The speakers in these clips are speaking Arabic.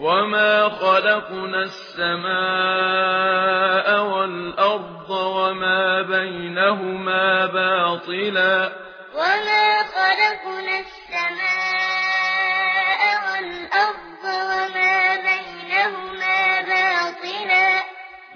وما خلقنا السماء والأرض وما بينهما باطلا وما خلقنا السماء والأرض وما بينهما باطلا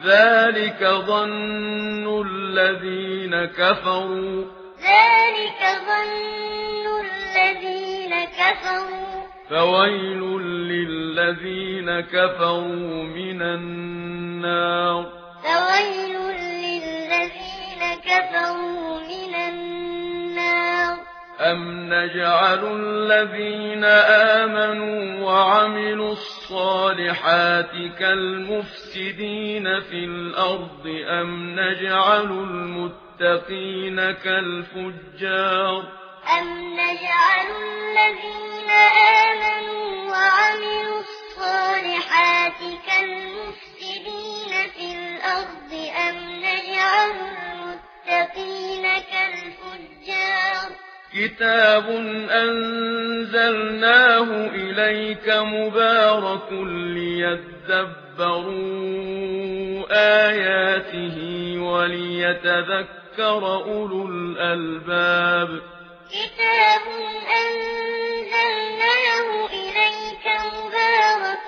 ذلك ظن الذين كفروا ذلك ظن الذين كفروا فويل للذين كفروا من النار فويل للذين كفروا من النار أم نجعل الذين آمنوا وعملوا الصالحات كالمفسدين في الأرض أم نجعل المتقين كالفجار أم نجعل الذين كتاب أنزلناه إليك مبارك ليتدبروا آياته وليتذكر أولو الألباب كتاب أنزلناه إليك مبارك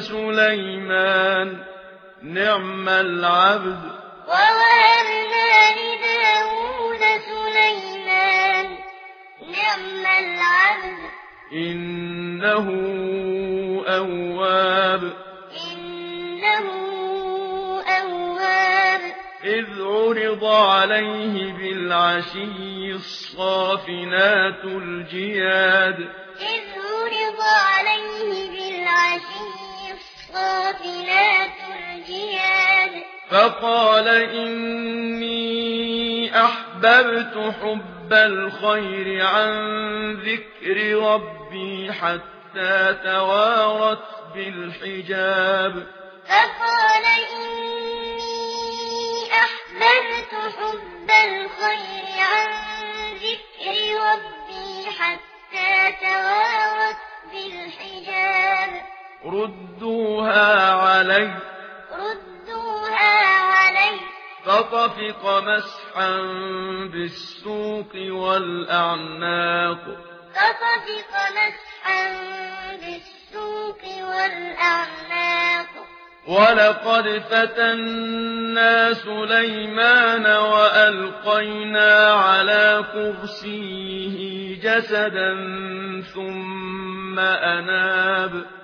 سليمان نعم العبد. ووهبنا لداود سليمان نعم العبد. إنه أواب. إنه أواب. إذ عرض عليه بالعشي الصافنات الجياد. إذ عرض عليه بالعشي فقال إني أحببت حب الخير عن ذكر ربي حتى توارت بالحجاب. فقال إني أحببت حب الخير عن ذكر ربي حتى توارت بالحجاب. ردوا علي ردوها علي فطفق مسحا بالسوق والأعناق. فطفق مسحا بالسوق والأعناق. ولقد فتنا سليمان وألقينا على كرسيه جسدا ثم أناب ولقد فتنا سليمان وألقينا على كرسيه جسدا ثم أناب.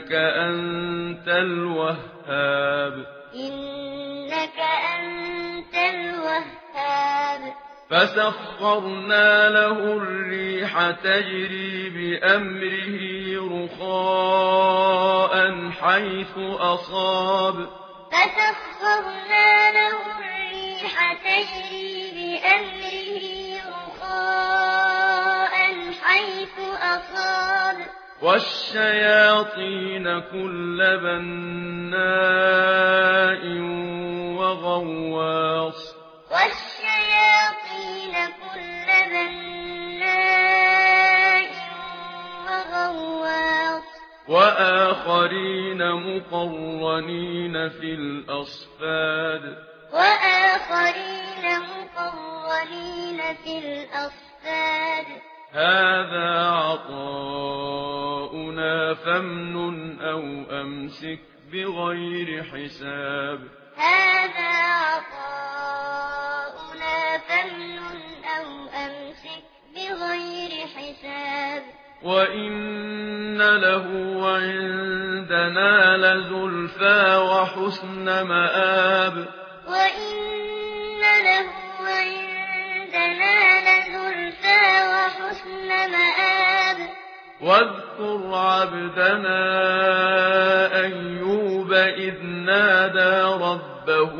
إنك أنت الوهاب. إنك أنت الوهاب. فسخرنا له الريح تجري بأمره رخاء حيث أصاب. فسخرنا له الريح تجري بأمره والشياطين كل بناء وغواص. والشياطين كل بناء وغواص. وآخرين مقرنين في الأصفاد. وآخرين مقرنين في الأصفاد. هذا عطاء فمن أو أمسك بغير حساب هذا عطاؤنا فمن أو أمسك بغير حساب وَإِنَّ لَهُ عِندَنَا لَزُلْفَىٰ وَحُسْنَ مَآبٍ واذكر عبدنا أيوب إذ نادى ربه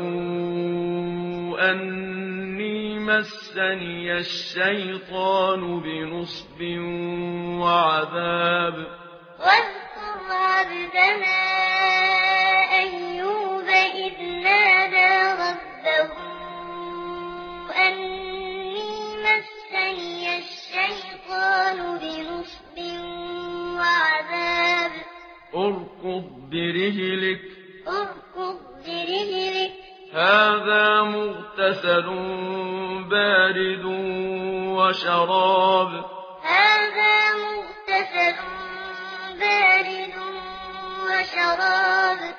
أني مسني الشيطان بنصب وعذاب اركض برجلك. اركض برجلك. هذا مغتسل بارد وشراب. هذا مغتسل بارد وشراب.